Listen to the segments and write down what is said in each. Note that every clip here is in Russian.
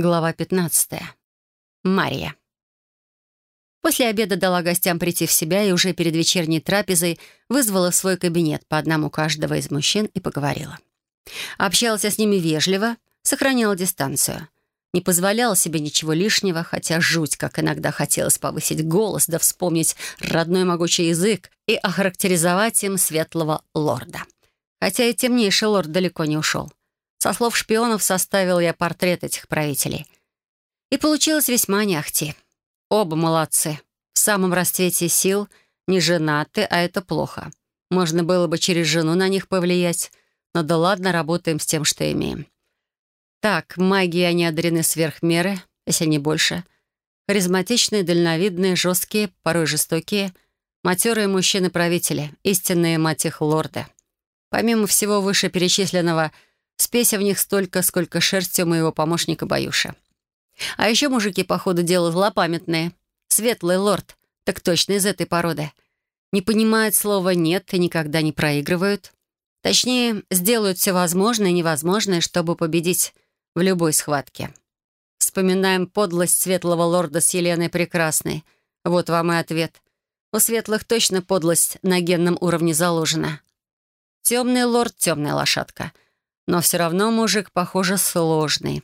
Глава 15. Мария. После обеда дала гостям прийти в себя и уже перед вечерней трапезой вызвала в свой кабинет по одному каждого из мужчин и поговорила. Общалась с ними вежливо, сохраняла дистанцию. Не позволяла себе ничего лишнего, хотя жуть, как иногда хотелось повысить голос, да вспомнить родной могучий язык и охарактеризовать им светлого лорда. Хотя и темнейший лорд далеко не ушел. Со слов шпионов составил я портрет этих правителей. И получилось весьма не. Оба молодцы. В самом расцвете сил, не женаты, а это плохо. Можно было бы через жену на них повлиять, но да ладно, работаем с тем, что имеем. Так, магии они одарены сверх меры, если не больше. Харизматичные, дальновидные, жесткие, порой жестокие, матерые мужчины-правители, истинные мать их лорды. Помимо всего вышеперечисленного, спеся в них столько, сколько шерсти у моего помощника Баюша. А еще мужики, по ходу дела, злопамятные. Светлый лорд, так точно из этой породы. Не понимают слова «нет» и никогда не проигрывают. Точнее, сделают все возможное и невозможное, чтобы победить в любой схватке. Вспоминаем подлость светлого лорда с Еленой Прекрасной. Вот вам и ответ. У светлых точно подлость на генном уровне заложена. Темный лорд — темная лошадка. Но все равно мужик, похоже, сложный.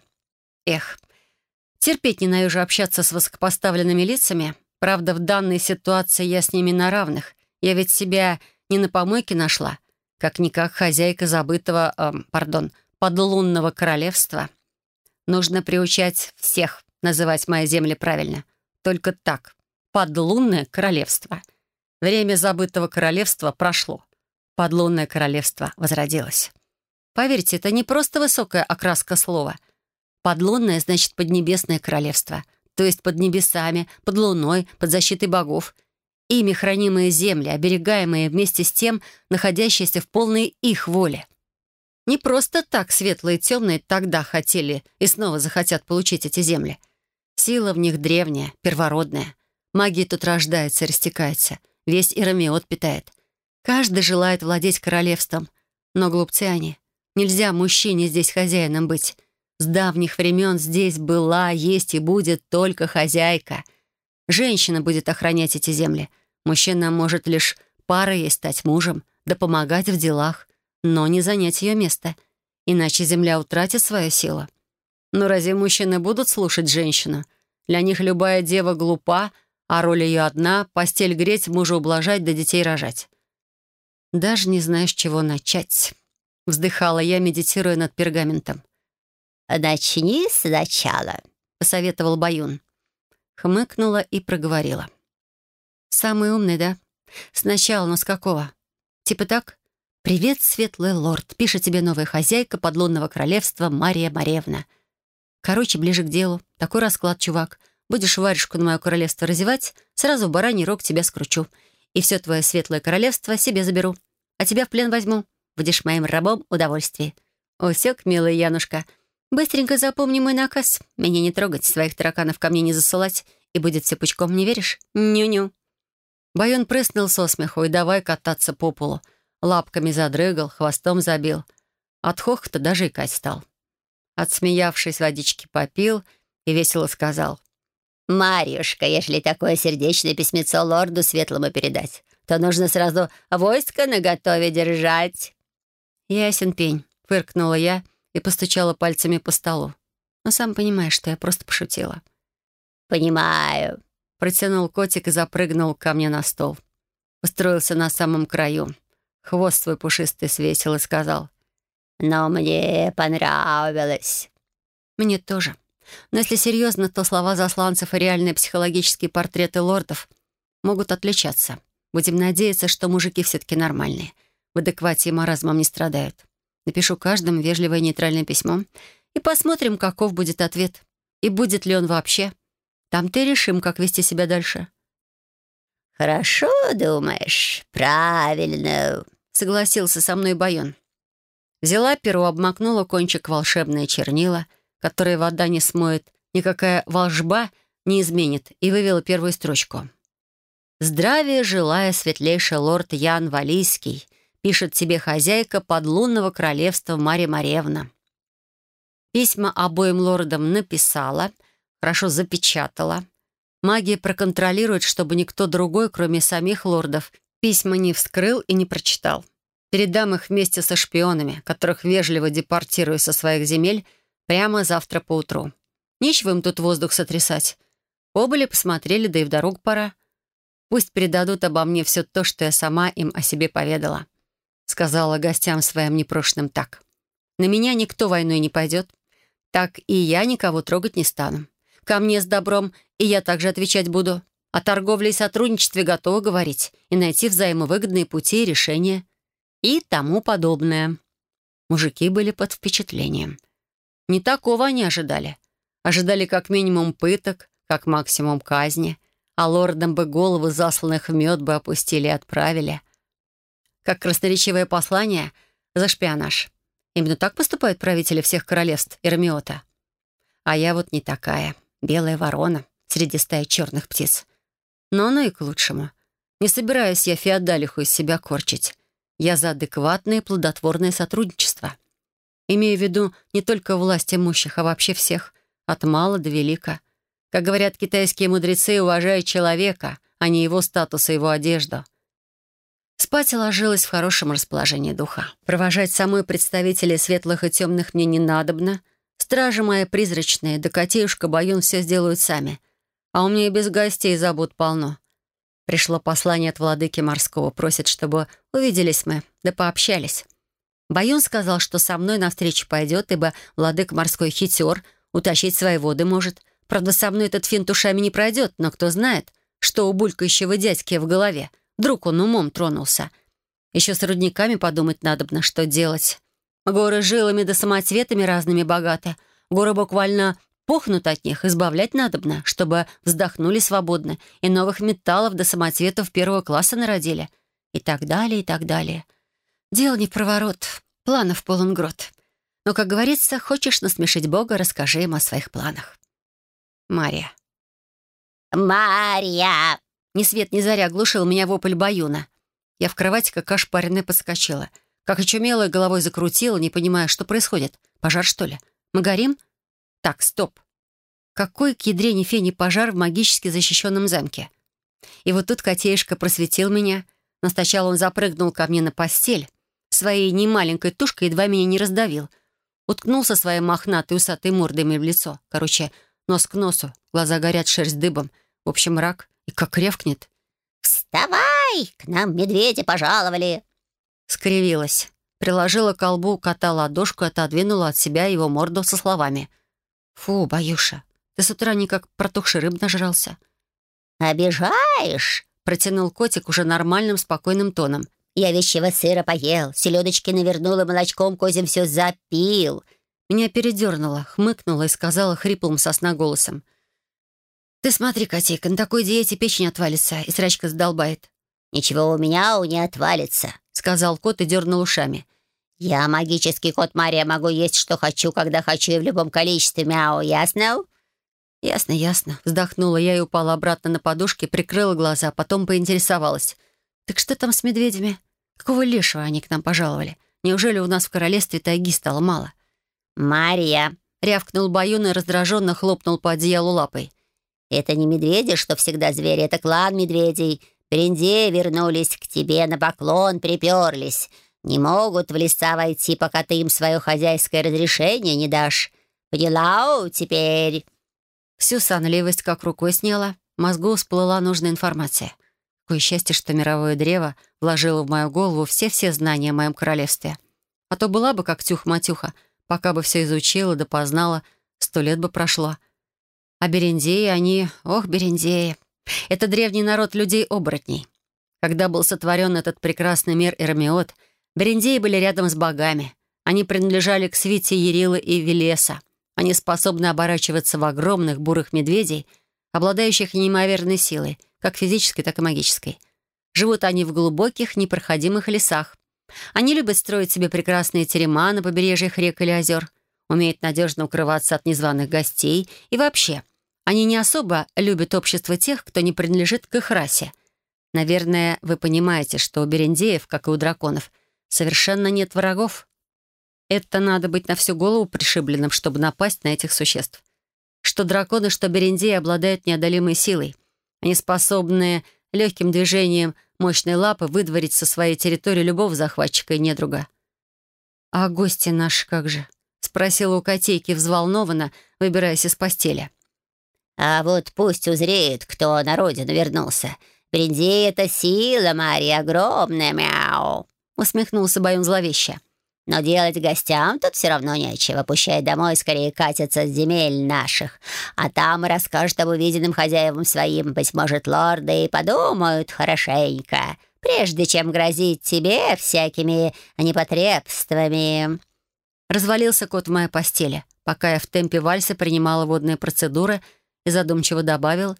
Эх, Терпеть ненавижу общаться с высокопоставленными лицами. Правда, в данной ситуации я с ними на равных. Я ведь себя не на помойке нашла. Как-никак хозяйка забытого, э, пардон, подлунного королевства. Нужно приучать всех называть мои земли правильно. Только так. Подлунное королевство. Время забытого королевства прошло. Подлунное королевство возродилось. Поверьте, это не просто высокая окраска слова — Подлунное значит поднебесное королевство, то есть под небесами, под луной, под защитой богов. Ими хранимые земли, оберегаемые вместе с тем, находящиеся в полной их воле. Не просто так светлые и темные тогда хотели и снова захотят получить эти земли. Сила в них древняя, первородная. Магия тут рождается, растекается. Весь Ирамиот питает. Каждый желает владеть королевством. Но глупцы они. Нельзя мужчине здесь хозяином быть. С давних времен здесь была, есть и будет только хозяйка. Женщина будет охранять эти земли. Мужчина может лишь парой ей стать мужем, да помогать в делах, но не занять ее место. Иначе земля утратит свою силу. Но разве мужчины будут слушать женщину? Для них любая дева глупа, а роль ее одна — постель греть, мужа ублажать да детей рожать. «Даже не знаю, с чего начать», — вздыхала я, медитируя над пергаментом. «Начни сначала», — посоветовал Баюн. Хмыкнула и проговорила. «Самый умный, да? Сначала, но с какого? Типа так? «Привет, светлый лорд, пишет тебе новая хозяйка подлунного королевства Мария Маревна. Короче, ближе к делу. Такой расклад, чувак. Будешь варежку на мое королевство разевать, сразу в бараний рог тебя скручу. И все твое светлое королевство себе заберу. А тебя в плен возьму. Будешь моим рабом удовольствия. Усек, милая Янушка, — «Быстренько запомни мой наказ. Меня не трогать, своих тараканов ко мне не засылать, и будет все пучком, не веришь? Ню-ню». Байон прыснул со смеху и давай кататься по полу. Лапками задрыгал, хвостом забил. От хохота даже икать стал. Отсмеявшись, водички попил и весело сказал. «Марьюшка, если такое сердечное письмецо лорду Светлому передать, то нужно сразу войско наготове держать». «Ясен пень», — фыркнула я, — и постучала пальцами по столу. Но сам понимаешь, что я просто пошутила. «Понимаю», — протянул котик и запрыгнул ко мне на стол. Устроился на самом краю. Хвост свой пушистый свесил и сказал. «Но мне понравилось». «Мне тоже. Но если серьезно, то слова засланцев и реальные психологические портреты лордов могут отличаться. Будем надеяться, что мужики все-таки нормальные. В адеквате и маразмом не страдают. Напишу каждому вежливое нейтральное письмо и посмотрим, каков будет ответ. И будет ли он вообще. Там-то и решим, как вести себя дальше. «Хорошо думаешь, правильно», — согласился со мной Байон. Взяла перо, обмакнула кончик волшебное чернила, которое вода не смоет, никакая волжба не изменит, и вывела первую строчку. «Здравия желая, светлейший лорд Ян Валийский, пишет тебе хозяйка подлунного королевства Мария Маревна. Письма обоим лордам написала, хорошо запечатала. Магия проконтролирует, чтобы никто другой, кроме самих лордов, письма не вскрыл и не прочитал. Передам их вместе со шпионами, которых вежливо депортирую со своих земель прямо завтра поутру. Нечего им тут воздух сотрясать. Побыли, посмотрели, да и в дорогу пора. Пусть передадут обо мне все то, что я сама им о себе поведала. Сказала гостям своим непрошенным так. На меня никто войной не пойдет так и я никого трогать не стану. Ко мне с добром, и я также отвечать буду. О торговле и сотрудничестве готова говорить и найти взаимовыгодные пути и решения. И тому подобное. Мужики были под впечатлением. Не такого они ожидали. Ожидали как минимум пыток, как максимум казни, а лордам бы головы, засланных в мед, бы опустили и отправили. Как красноречивое послание за шпионаж. Именно так поступают правители всех королевств Эрмиота. А я вот не такая, белая ворона среди стаи черных птиц. Но оно и к лучшему. Не собираюсь я феодалиху из себя корчить. Я за адекватное и плодотворное сотрудничество. Имею в виду не только власть имущих, а вообще всех, от мала до велика. Как говорят китайские мудрецы, уважают человека, а не его статус и его одежду — Спать ложилась в хорошем расположении духа. Провожать самой представителей светлых и темных мне не надобно. Стражи мои призрачные, да котеюшка Баюн все сделают сами. А у меня и без гостей забот полно. Пришло послание от владыки морского, просит, чтобы увиделись мы, да пообщались. Баюн сказал, что со мной навстречу пойдет, ибо владык морской хитер, утащить свои воды может. Правда, со мной этот финт ушами не пройдет, но кто знает, что у булькающего дядьки в голове — Вдруг он умом тронулся. Еще с рудниками подумать надобно, что делать. Горы жилами да самоцветами разными богаты. Горы буквально пухнут от них, избавлять надобно, чтобы вздохнули свободно, и новых металлов до самоцветов первого класса народили. И так далее, и так далее. Дело не в проворот, планов полон грот. Но, как говорится, хочешь насмешить Бога, расскажи ему о своих планах. Мария. «Марья!» Ни свет ни заря глушил меня вопль баюна. Я в кровати, как ошпаренная, подскочила. Как очумелая, головой закрутила, не понимая, что происходит. Пожар, что ли? Мы горим? Так, стоп. Какой к ядрене фени пожар в магически защищенном замке? И вот тут котеюшка просветил меня, но сначала он запрыгнул ко мне на постель. Своей немаленькой тушкой едва меня не раздавил. Уткнулся своей мохнатой усатой мордой мне в лицо. Короче, нос к носу, глаза горят, шерсть дыбом. В общем, рак. И как ревкнет. «Вставай! К нам медведи пожаловали!» Скривилась. Приложила к колбу кота ладошку и отодвинула от себя его морду со словами. «Фу, Баюша, ты с утра не как протухший рыб нажрался». «Обижаешь?» — протянул котик уже нормальным, спокойным тоном. «Я вещего сыра поел, селедочки навернул и молочком козим все запил». Меня передернуло, хмыкнула и сказала хриплым сосна голосом. «Ты смотри, котейка, на такой диете печень отвалится, и срачка задолбает». «Ничего у меня у не отвалится», — сказал кот и дернул ушами. «Я магический кот Мария, могу есть, что хочу, когда хочу и в любом количестве, мяу, ясно?» «Ясно, ясно», — вздохнула я и упала обратно на подушке, прикрыла глаза, потом поинтересовалась. «Так что там с медведями? Какого лешего они к нам пожаловали? Неужели у нас в королевстве тайги стало мало?» «Мария!» — рявкнул Баюн и раздраженно хлопнул по одеялу лапой. Это не медведи, что всегда звери, это клан медведей. Беренде вернулись к тебе, на поклон приперлись. Не могут в леса войти, пока ты им свое хозяйское разрешение не дашь. Поняла теперь?» Всю сонливость как рукой сняла. Мозгу всплыла нужная информация. Какое счастье, что мировое древо вложило в мою голову все-все знания о моем королевстве. А то была бы как тюх-матюха, пока бы все изучила да познала, сто лет бы прошло. А берендеи они... Ох, берендеи. Это древний народ людей-оборотней. Когда был сотворен этот прекрасный мир Эрмиот, берендеи были рядом с богами. Они принадлежали к свите Ерилы и Велеса. Они способны оборачиваться в огромных бурых медведей, обладающих неимоверной силой, как физической, так и магической. Живут они в глубоких, непроходимых лесах. Они любят строить себе прекрасные терема на побережьях рек или озер умеют надежно укрываться от незваных гостей и вообще, они не особо любят общество тех, кто не принадлежит к их расе. Наверное, вы понимаете, что у берендеев, как и у драконов, совершенно нет врагов. Это надо быть на всю голову пришибленным, чтобы напасть на этих существ. Что драконы, что берендеи обладают неодолимой силой. Они способны легким движением мощной лапы выдворить со своей территории любого захватчика и недруга. «А гости наши как же?» — спросила у котейки взволнованно, выбираясь из постели. «А вот пусть узреет, кто на родину вернулся. Берендей — это сила, Мария, огромная, мяу!» — усмехнулся Баюн зловеще. Но делать гостям тут все равно нечего. Пущай домой скорее катятся с земель наших. А там и расскажут об увиденном хозяевам своим. Быть может, лорды и подумают хорошенько, прежде чем грозить тебе всякими непотребствами». Развалился кот в моей постели, пока я в темпе вальса принимала водные процедуры и задумчиво добавил.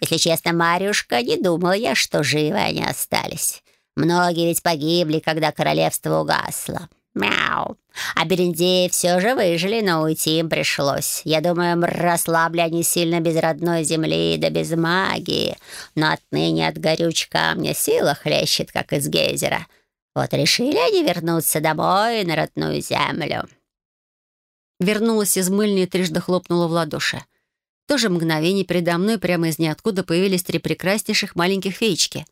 «Если честно, Марюшка, не думал я, что живы они остались. Многие ведь погибли, когда королевство угасло». Мяу. А Берендеи все же выжили, но уйти им пришлось. Я думаю, расслабли они сильно без родной земли да без магии. Но отныне от горюч камня сила хлещет, как из гейзера. Вот решили они вернуться домой на родную землю. Вернулась из мыльни и трижды хлопнула в ладоши. То же мгновение передо мной прямо из ниоткуда появились три прекраснейших маленьких феечки.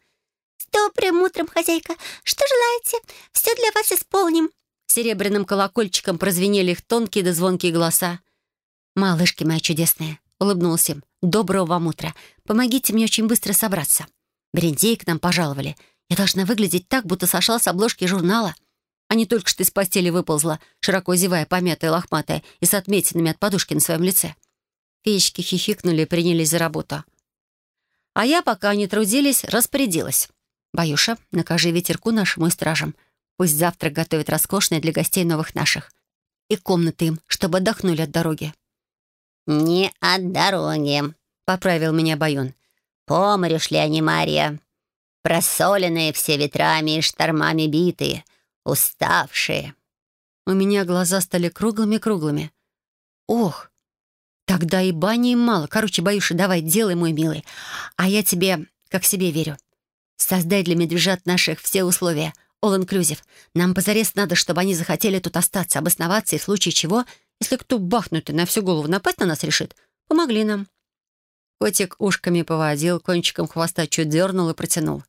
«С добрым утром, хозяйка! Что желаете? Все для вас исполним!» Серебряным колокольчиком прозвенели их тонкие да звонкие голоса. «Малышки мои чудесные!» — улыбнулся им. «Доброго вам утра! Помогите мне очень быстро собраться. Брендеи к нам пожаловали. Я должна выглядеть так, будто сошла с обложки журнала, а не только что из постели выползла, широко зевая, помятая, лохматая и с отметинами от подушки на своем лице». Феечки хихикнули и принялись за работу. А я, пока они трудились, распорядилась. «Баюша, накажи ветерку нашему и стражам — Пусть завтрак готовят роскошный для гостей новых наших. И комнаты им, чтобы отдохнули от дороги». «Не от дороги», — поправил меня Баюн. «По морю шли они, Мария. Просоленные все ветрами и штормами битые, уставшие». У меня глаза стали круглыми-круглыми. «Ох, тогда и бани им мало. Короче, Баюша, давай, делай, мой милый. А я тебе, как себе верю. Создай для медвежат наших все условия — all-inclusive. Нам позарез надо, чтобы они захотели тут остаться, обосноваться, и в случае чего, если кто бахнутый на всю голову напасть на нас решит, помогли нам». Котик ушками поводил, кончиком хвоста чуть дернул и протянул.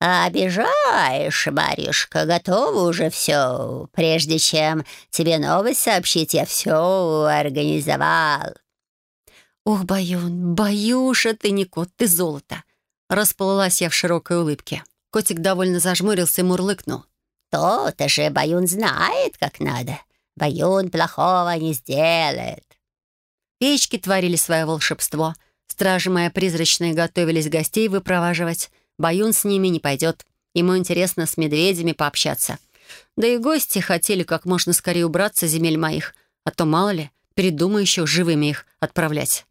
«Обижаешь, Марюшка, готово уже все. Прежде чем тебе новость сообщить, я все организовал». «Ох, Баюн, Баюша, ты не кот, ты золото!» Расплылась я в широкой улыбке. Котик довольно зажмурился и мурлыкнул. «То-то же Баюн знает, как надо. Баюн плохого не сделает». Печки творили свое волшебство. Стражи мои призрачные готовились гостей выпроваживать. Баюн с ними не пойдет. Ему интересно с медведями пообщаться. Да и гости хотели как можно скорее убраться земель моих, а то, мало ли, передумаю еще живыми их отправлять.